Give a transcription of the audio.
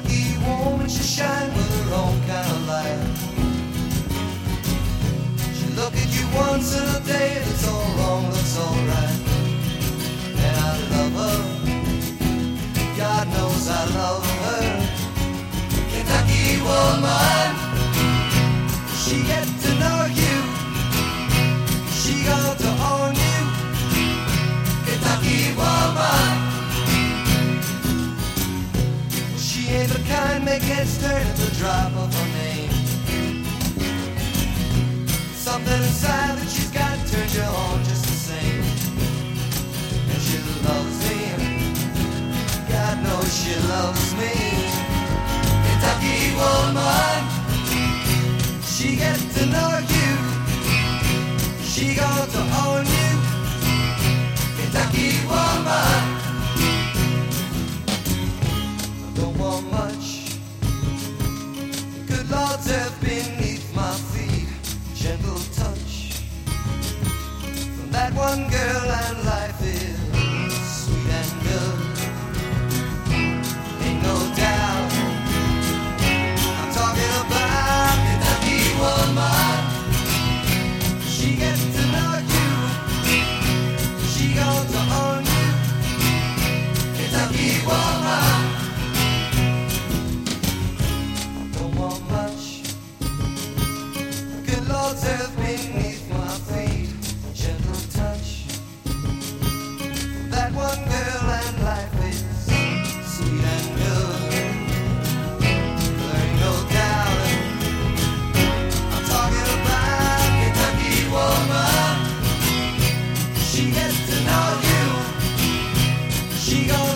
Kentucky woman, she shine with her own kind of light. She look at you once in a day, it's all wrong, looks all right. And I love her. God knows I love her. Kentucky woman, she get to know you. She got The kind make heads turn at the drop of her name. Something inside that she's got turns you on just the same. And she loves me. God knows she loves me. Kentucky woman. She gets to know you. She got to own Lord's beneath my feet. Gentle touch from that one girl, life She got